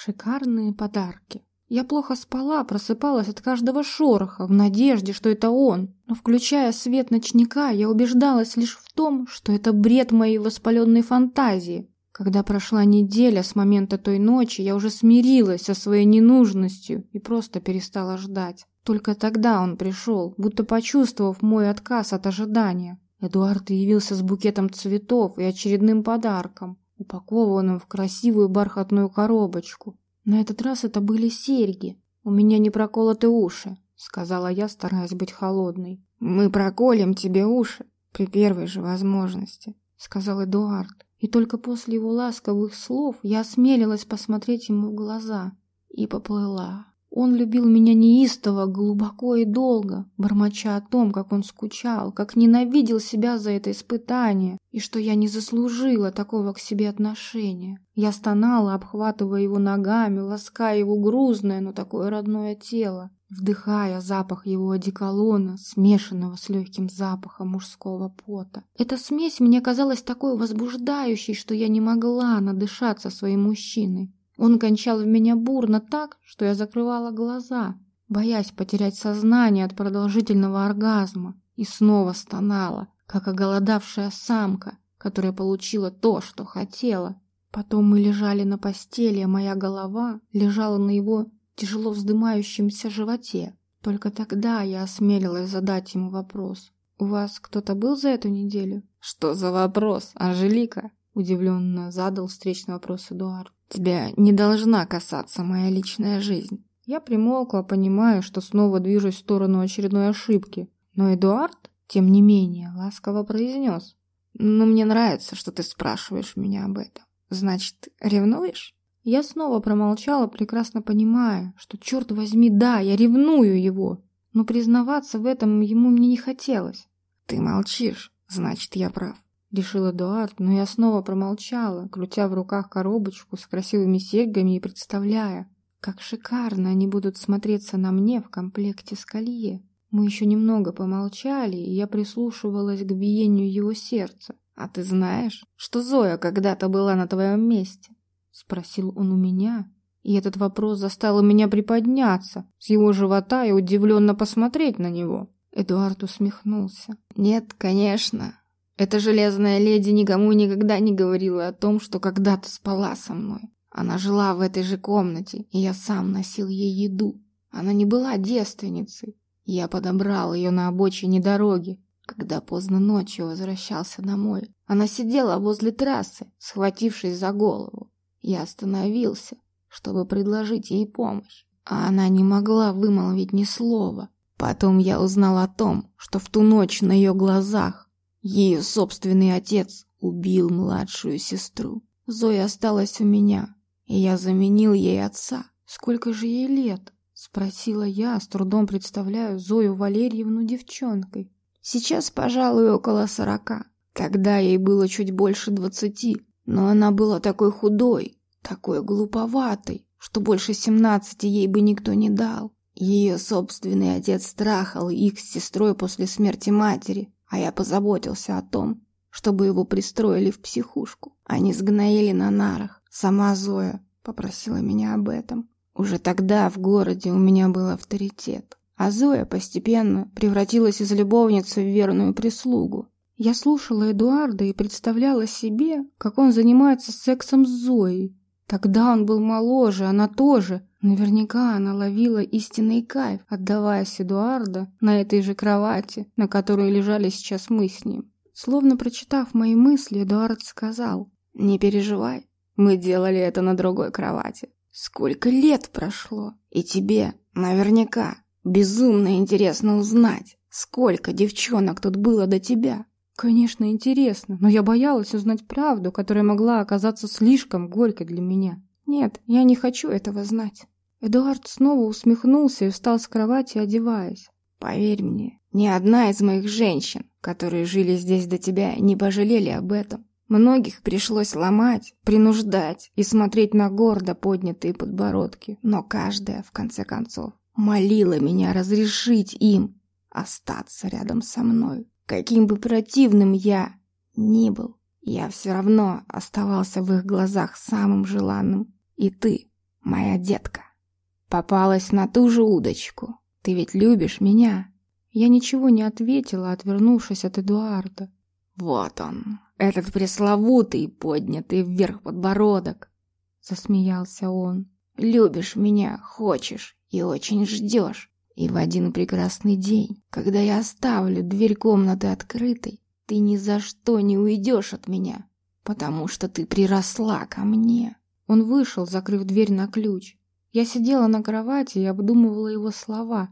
Шикарные подарки. Я плохо спала, просыпалась от каждого шороха, в надежде, что это он. Но включая свет ночника, я убеждалась лишь в том, что это бред моей воспаленной фантазии. Когда прошла неделя с момента той ночи, я уже смирилась со своей ненужностью и просто перестала ждать. Только тогда он пришел, будто почувствовав мой отказ от ожидания. Эдуард явился с букетом цветов и очередным подарком, упакованным в красивую бархатную коробочку. На этот раз это были серьги. У меня не проколоты уши, сказала я, стараясь быть холодной. Мы проколем тебе уши при первой же возможности, сказал Эдуард. И только после его ласковых слов я осмелилась посмотреть ему в глаза и поплыла. Он любил меня неистово, глубоко и долго, бормоча о том, как он скучал, как ненавидел себя за это испытание, и что я не заслужила такого к себе отношения. Я стонала, обхватывая его ногами, лаская его грузное, но такое родное тело, вдыхая запах его одеколона, смешанного с легким запахом мужского пота. Эта смесь мне казалась такой возбуждающей, что я не могла надышаться своим мужчиной. Он кончал в меня бурно так, что я закрывала глаза, боясь потерять сознание от продолжительного оргазма, и снова стонала, как оголодавшая самка, которая получила то, что хотела. Потом мы лежали на постели, а моя голова лежала на его тяжело вздымающемся животе. Только тогда я осмелилась задать ему вопрос. «У вас кто-то был за эту неделю?» «Что за вопрос, Анжелика?» Удивленно задал встречный вопрос Эдуард. Тебя не должна касаться моя личная жизнь. Я примолкла, понимая, что снова движусь в сторону очередной ошибки. Но Эдуард, тем не менее, ласково произнес. «Ну, мне нравится, что ты спрашиваешь меня об этом. Значит, ревнуешь?» Я снова промолчала, прекрасно понимая, что, черт возьми, да, я ревную его. Но признаваться в этом ему мне не хотелось. «Ты молчишь, значит, я прав. Решил Эдуард, но я снова промолчала, крутя в руках коробочку с красивыми серьгами и представляя, как шикарно они будут смотреться на мне в комплекте с колье. Мы еще немного помолчали, и я прислушивалась к биению его сердца. «А ты знаешь, что Зоя когда-то была на твоем месте?» Спросил он у меня, и этот вопрос заставил меня приподняться с его живота и удивленно посмотреть на него. Эдуард усмехнулся. «Нет, конечно, эта железная леди никому никогда не говорила о том, что когда-то спала со мной. Она жила в этой же комнате, и я сам носил ей еду. Она не была девственницей. Я подобрал ее на обочине дороги, когда поздно ночью возвращался домой. Она сидела возле трассы, схватившись за голову. Я остановился, чтобы предложить ей помощь, а она не могла вымолвить ни слова. Потом я узнал о том, что в ту ночь на ее глазах ее собственный отец убил младшую сестру. Зоя осталась у меня, и я заменил ей отца. Сколько же ей лет? Спросила я, с трудом представляю Зою Валерьевну девчонкой. Сейчас, пожалуй, около сорока. Когда ей было чуть больше двадцати, но она была такой худой, такой глуповатой, что больше семнадцати ей бы никто не дал. Ее собственный отец страхал их с сестрой после смерти матери, а я позаботился о том, чтобы его пристроили в психушку. Они сгноили на нарах. Сама Зоя попросила меня об этом. Уже тогда в городе у меня был авторитет. А Зоя постепенно превратилась из любовницы в верную прислугу. Я слушала Эдуарда и представляла себе, как он занимается сексом с Зоей. Тогда он был моложе, она тоже. Наверняка она ловила истинный кайф, отдаваясь Эдуарда на этой же кровати, на которой лежали сейчас мы с ним. Словно прочитав мои мысли, Эдуард сказал, «Не переживай, мы делали это на другой кровати. Сколько лет прошло, и тебе наверняка безумно интересно узнать, сколько девчонок тут было до тебя». Конечно, интересно, но я боялась узнать правду, которая могла оказаться слишком горькой для меня. Нет, я не хочу этого знать. Эдуард снова усмехнулся и встал с кровати, одеваясь. Поверь мне, ни одна из моих женщин, которые жили здесь до тебя, не пожалели об этом. Многих пришлось ломать, принуждать и смотреть на гордо поднятые подбородки, но каждая, в конце концов, молила меня разрешить им остаться рядом со мной. Каким бы противным я ни был, я все равно оставался в их глазах самым желанным. И ты, моя детка. Попалась на ту же удочку. Ты ведь любишь меня?» Я ничего не ответила, отвернувшись от Эдуарда. «Вот он, этот пресловутый, поднятый вверх подбородок!» Засмеялся он. «Любишь меня, хочешь и очень ждешь. И в один прекрасный день, когда я оставлю дверь комнаты открытой, ты ни за что не уйдешь от меня, потому что ты приросла ко мне». Он вышел, закрыв дверь на ключ. Я сидела на кровати и обдумывала его слова.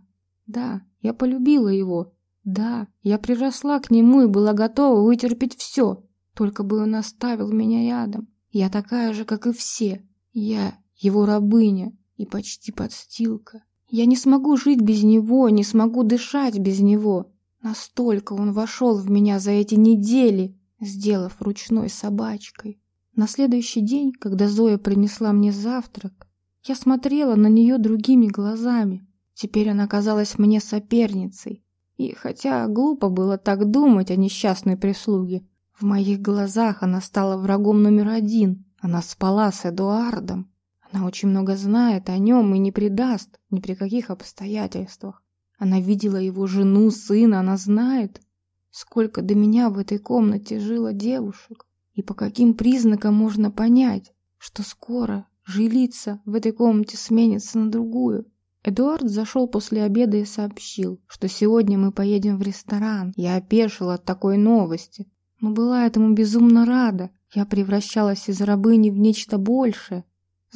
Да, я полюбила его. Да, я приросла к нему и была готова вытерпеть все, только бы он оставил меня рядом. Я такая же, как и все. Я его рабыня и почти подстилка. Я не смогу жить без него, не смогу дышать без него. Настолько он вошел в меня за эти недели, сделав ручной собачкой. На следующий день, когда Зоя принесла мне завтрак, я смотрела на нее другими глазами. Теперь она казалась мне соперницей. И хотя глупо было так думать о несчастной прислуге, в моих глазах она стала врагом номер один. Она спала с Эдуардом. Она очень много знает о нем и не предаст ни при каких обстоятельствах. Она видела его жену, сына, она знает, сколько до меня в этой комнате жило девушек. И по каким признакам можно понять, что скоро жилица в этой комнате сменится на другую. Эдуард зашел после обеда и сообщил, что сегодня мы поедем в ресторан. Я опешила от такой новости, но была этому безумно рада. Я превращалась из рабыни в нечто большее.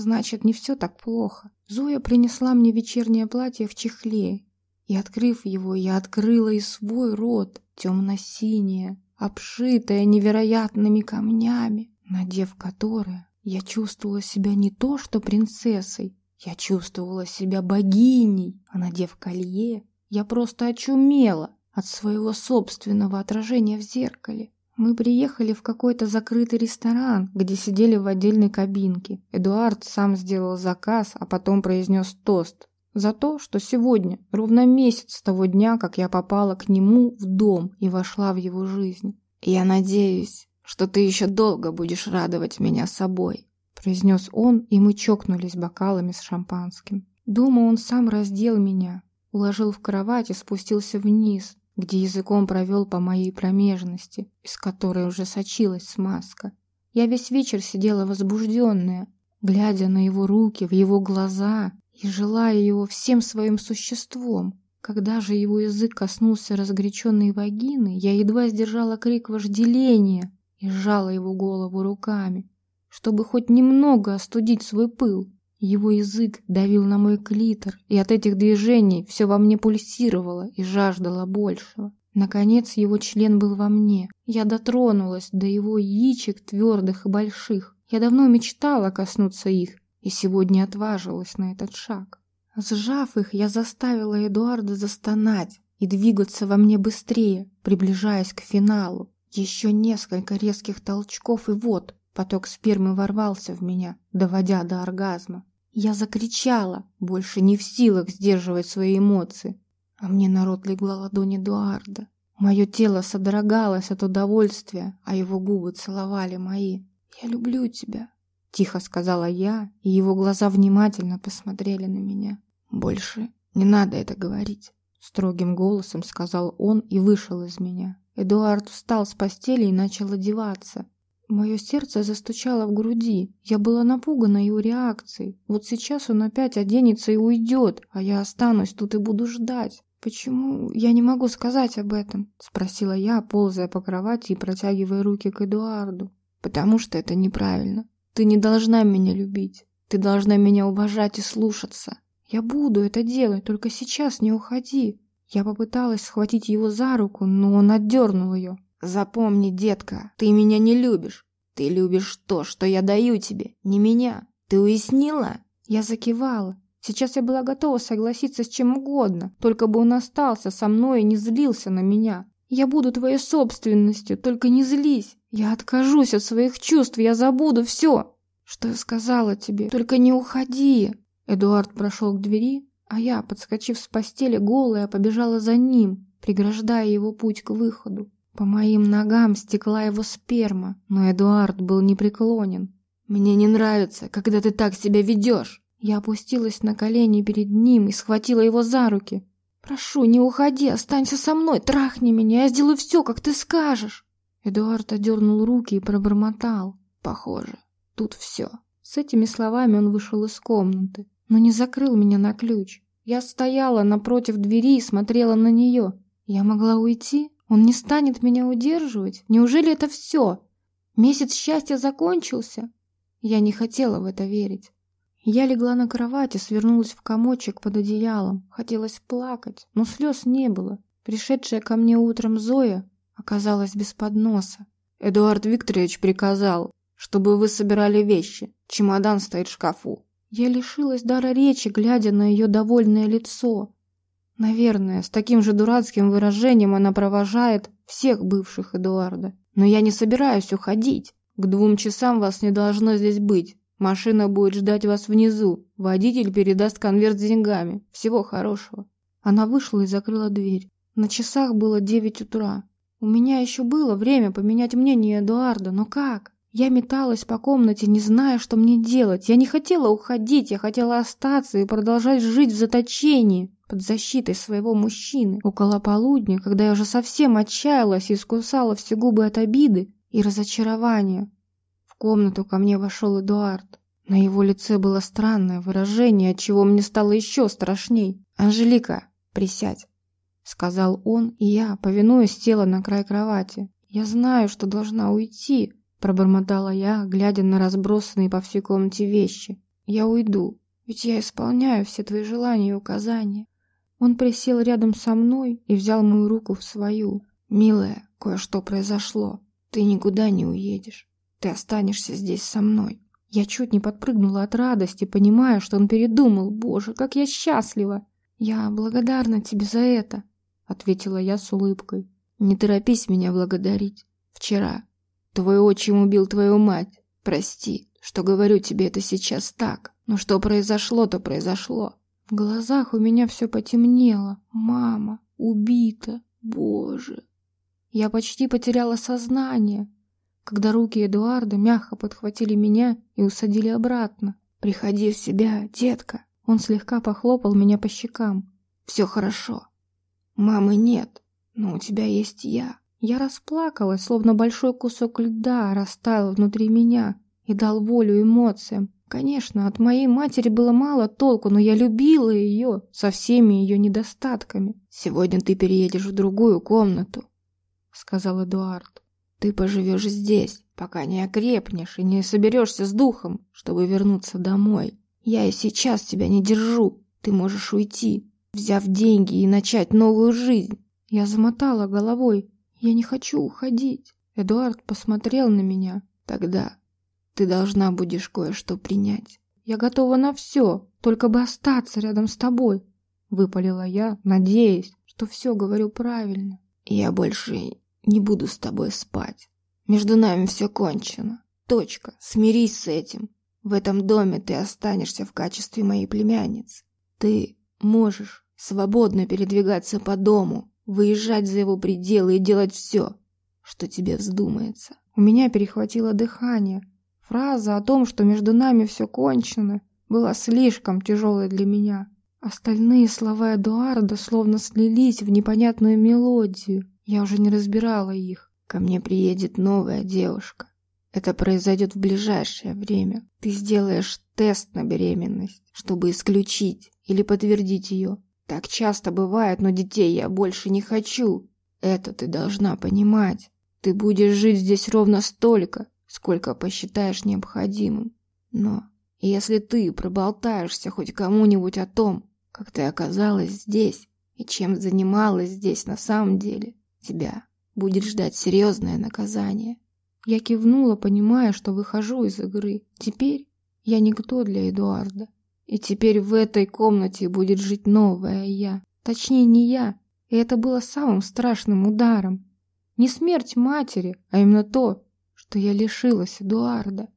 Значит, не все так плохо. Зоя принесла мне вечернее платье в чехле, и, открыв его, я открыла и свой рот, темно-синее, обшитое невероятными камнями, надев которое, я чувствовала себя не то что принцессой, я чувствовала себя богиней, а надев колье, я просто очумела от своего собственного отражения в зеркале. Мы приехали в какой-то закрытый ресторан, где сидели в отдельной кабинке. Эдуард сам сделал заказ, а потом произнес тост. За то, что сегодня, ровно месяц с того дня, как я попала к нему в дом и вошла в его жизнь. «Я надеюсь, что ты еще долго будешь радовать меня собой», произнес он, и мы чокнулись бокалами с шампанским. Дома он сам раздел меня, уложил в кровать и спустился вниз, где языком провел по моей промежности, из которой уже сочилась смазка. Я весь вечер сидела возбужденная, глядя на его руки, в его глаза и желая его всем своим существом. Когда же его язык коснулся разгоряченной вагины, я едва сдержала крик вожделения и сжала его голову руками, чтобы хоть немного остудить свой пыл. Его язык давил на мой клитор, и от этих движений все во мне пульсировало и жаждало большего. Наконец его член был во мне. Я дотронулась до его яичек твердых и больших. Я давно мечтала коснуться их, и сегодня отважилась на этот шаг. Сжав их, я заставила Эдуарда застонать и двигаться во мне быстрее, приближаясь к финалу. Еще несколько резких толчков, и вот поток спермы ворвался в меня, доводя до оргазма. Я закричала, больше не в силах сдерживать свои эмоции. А мне на рот легла ладонь Эдуарда. Мое тело содрогалось от удовольствия, а его губы целовали мои. «Я люблю тебя», — тихо сказала я, и его глаза внимательно посмотрели на меня. «Больше не надо это говорить», — строгим голосом сказал он и вышел из меня. Эдуард встал с постели и начал одеваться. Мое сердце застучало в груди. Я была напугана его реакцией. Вот сейчас он опять оденется и уйдет, а я останусь тут и буду ждать. «Почему я не могу сказать об этом?» — спросила я, ползая по кровати и протягивая руки к Эдуарду. «Потому что это неправильно. Ты не должна меня любить. Ты должна меня уважать и слушаться. Я буду это делать, только сейчас не уходи». Я попыталась схватить его за руку, но он отдернул ее. «Запомни, детка, ты меня не любишь. Ты любишь то, что я даю тебе, не меня. Ты уяснила?» Я закивала. Сейчас я была готова согласиться с чем угодно, только бы он остался со мной и не злился на меня. Я буду твоей собственностью, только не злись. Я откажусь от своих чувств, я забуду все. Что я сказала тебе? Только не уходи. Эдуард прошел к двери, а я, подскочив с постели голая, побежала за ним, преграждая его путь к выходу. По моим ногам стекла его сперма, но Эдуард был непреклонен. «Мне не нравится, когда ты так себя ведешь. Я опустилась на колени перед ним и схватила его за руки. «Прошу, не уходи, останься со мной, трахни меня, я сделаю все, как ты скажешь!» Эдуард одернул руки и пробормотал. «Похоже, тут все». С этими словами он вышел из комнаты, но не закрыл меня на ключ. Я стояла напротив двери и смотрела на нее. Я могла уйти? Он не станет меня удерживать? Неужели это все? Месяц счастья закончился? Я не хотела в это верить. Я легла на кровати, свернулась в комочек под одеялом. Хотелось плакать, но слез не было. Пришедшая ко мне утром Зоя оказалась без подноса. Эдуард Викторович приказал, чтобы вы собирали вещи. Чемодан стоит в шкафу. Я лишилась дара речи, глядя на ее довольное лицо. Наверное, с таким же дурацким выражением она провожает всех бывших Эдуарда. Но я не собираюсь уходить. К двум часам вас не должно здесь быть. Машина будет ждать вас внизу. Водитель передаст конверт с деньгами. Всего хорошего. Она вышла и закрыла дверь. На часах было девять утра. У меня еще было время поменять мнение Эдуарда, но как? Я металась по комнате, не зная, что мне делать. Я не хотела уходить, я хотела остаться и продолжать жить в заточении под защитой своего мужчины. Около полудня, когда я уже совсем отчаялась и искусала все губы от обиды и разочарования, комнату ко мне вошел Эдуард. На его лице было странное выражение, от чего мне стало еще страшней. «Анжелика, присядь», — сказал он, и я, повинуясь, села на край кровати. «Я знаю, что должна уйти», — пробормотала я, глядя на разбросанные по всей комнате вещи. «Я уйду, ведь я исполняю все твои желания и указания». Он присел рядом со мной и взял мою руку в свою. «Милая, кое-что произошло. Ты никуда не уедешь. Ты останешься здесь со мной. Я чуть не подпрыгнула от радости, понимая, что он передумал. Боже, как я счастлива! Я благодарна тебе за это, ответила я с улыбкой. Не торопись меня благодарить. Вчера твой отчим убил твою мать. Прости, что говорю тебе это сейчас так. Но что произошло, то произошло. В глазах у меня все потемнело. Мама убита. Боже. Я почти потеряла сознание когда руки Эдуарда мягко подхватили меня и усадили обратно. «Приходи в себя, детка!» Он слегка похлопал меня по щекам. «Все хорошо. Мамы нет, но у тебя есть я». Я расплакалась, словно большой кусок льда растаял внутри меня и дал волю эмоциям. Конечно, от моей матери было мало толку, но я любила ее со всеми ее недостатками. «Сегодня ты переедешь в другую комнату», — сказал Эдуард. Ты поживешь здесь, пока не окрепнешь и не соберешься с духом, чтобы вернуться домой. Я и сейчас тебя не держу. Ты можешь уйти, взяв деньги и начать новую жизнь. Я замотала головой. Я не хочу уходить. Эдуард посмотрел на меня. Тогда ты должна будешь кое-что принять. Я готова на все, только бы остаться рядом с тобой. Выпалила я, надеясь, что все говорю правильно. Я больше не буду с тобой спать. Между нами все кончено. Точка. Смирись с этим. В этом доме ты останешься в качестве моей племянницы. Ты можешь свободно передвигаться по дому, выезжать за его пределы и делать все, что тебе вздумается. У меня перехватило дыхание. Фраза о том, что между нами все кончено, была слишком тяжелой для меня. Остальные слова Эдуарда словно слились в непонятную мелодию. Я уже не разбирала их. Ко мне приедет новая девушка. Это произойдет в ближайшее время. Ты сделаешь тест на беременность, чтобы исключить или подтвердить ее. Так часто бывает, но детей я больше не хочу. Это ты должна понимать. Ты будешь жить здесь ровно столько, сколько посчитаешь необходимым. Но если ты проболтаешься хоть кому-нибудь о том, как ты оказалась здесь и чем занималась здесь на самом деле, Тебя будет ждать серьезное наказание. Я кивнула, понимая, что выхожу из игры. Теперь я никто для Эдуарда. И теперь в этой комнате будет жить новая я. Точнее, не я. И это было самым страшным ударом. Не смерть матери, а именно то, что я лишилась Эдуарда.